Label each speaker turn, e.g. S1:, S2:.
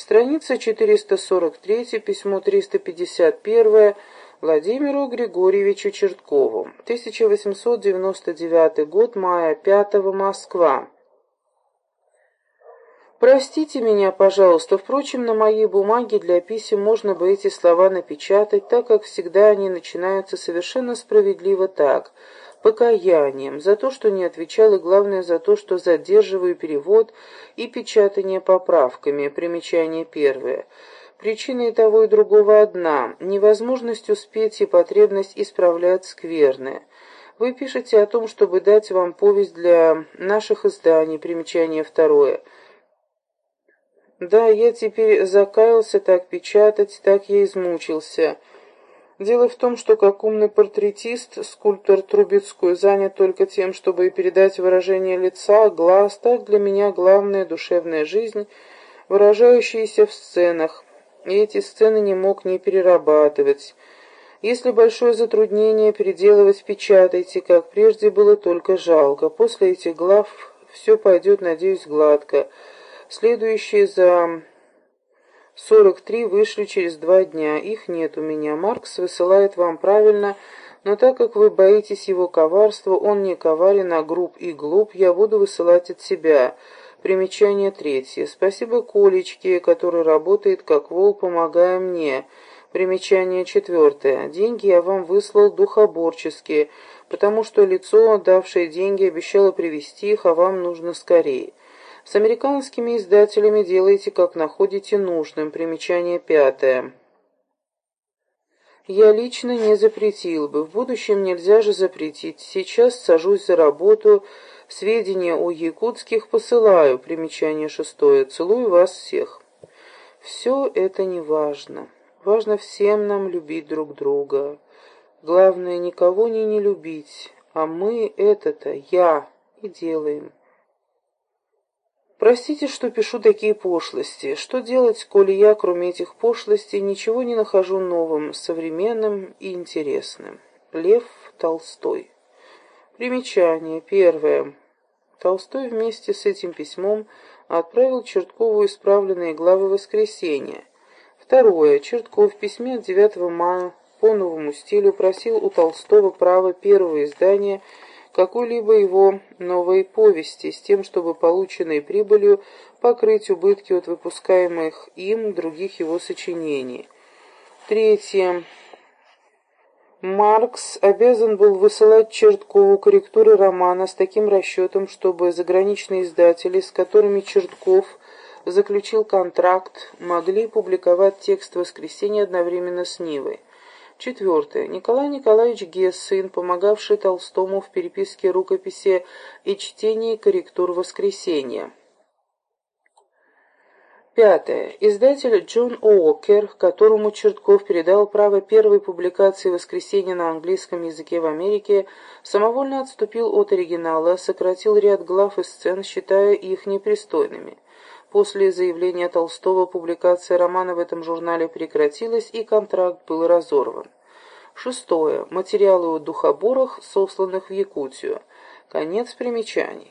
S1: Страница 443, письмо 351 Владимиру Григорьевичу Черткову. 1899 год, мая 5 Москва. Простите меня, пожалуйста, впрочем, на моей бумаге для писем можно бы эти слова напечатать, так как всегда они начинаются совершенно справедливо так – покаянием за то, что не отвечал, и главное за то, что задерживаю перевод и печатание поправками. Примечание первое. Причина и того, и другого одна – невозможность успеть и потребность исправлять скверное. Вы пишете о том, чтобы дать вам повесть для наших изданий. Примечание второе. Да, я теперь закаялся так печатать, так я измучился. Дело в том, что как умный портретист, скульптор Трубецкой занят только тем, чтобы передать выражение лица, глаз, так для меня главная душевная жизнь, выражающаяся в сценах, и эти сцены не мог не перерабатывать. Если большое затруднение переделывать, печатайте, как прежде было только жалко. После этих глав все пойдет, надеюсь, гладко. Следующие за Сорок три вышли через два дня. Их нет у меня. Маркс высылает вам правильно, но так как вы боитесь его коварства, он не коварен, а груб и глуп, я буду высылать от себя. Примечание третье. Спасибо Колечке, который работает как вол, помогая мне. Примечание четвертое. Деньги я вам выслал духоборческие, потому что лицо, давшее деньги, обещало привезти их, а вам нужно скорее. С американскими издателями делайте, как находите нужным. Примечание пятое. Я лично не запретил бы. В будущем нельзя же запретить. Сейчас сажусь за работу. Сведения о якутских посылаю. Примечание шестое. Целую вас всех. Все это не важно. Важно всем нам любить друг друга. Главное, никого не не любить. А мы это-то, я, и делаем. Простите, что пишу такие пошлости. Что делать, коли я, кроме этих пошлостей, ничего не нахожу новым, современным и интересным? Лев Толстой. Примечание. Первое. Толстой вместе с этим письмом отправил Черткову исправленные главы «Воскресенья». Второе. Чертков в письме от 9 мая по новому стилю просил у Толстого право первого издания «Связь» какой-либо его новой повести, с тем, чтобы полученной прибылью покрыть убытки от выпускаемых им других его сочинений. Третье. Маркс обязан был высылать Черткову корректуры романа с таким расчетом, чтобы заграничные издатели, с которыми Чертков заключил контракт, могли публиковать текст «Воскресенье» одновременно с Нивой. Четвертое. Николай Николаевич Гессин, помогавший Толстому в переписке рукописи и чтении корректур «Воскресенья». Пятое. Издатель Джон Уокер, которому Чертков передал право первой публикации «Воскресенья» на английском языке в Америке, самовольно отступил от оригинала, сократил ряд глав и сцен, считая их непристойными. После заявления Толстого публикация романа в этом журнале прекратилась и контракт был разорван. Шестое. Материалы о духоборах, сосланных в Якутию. Конец примечаний.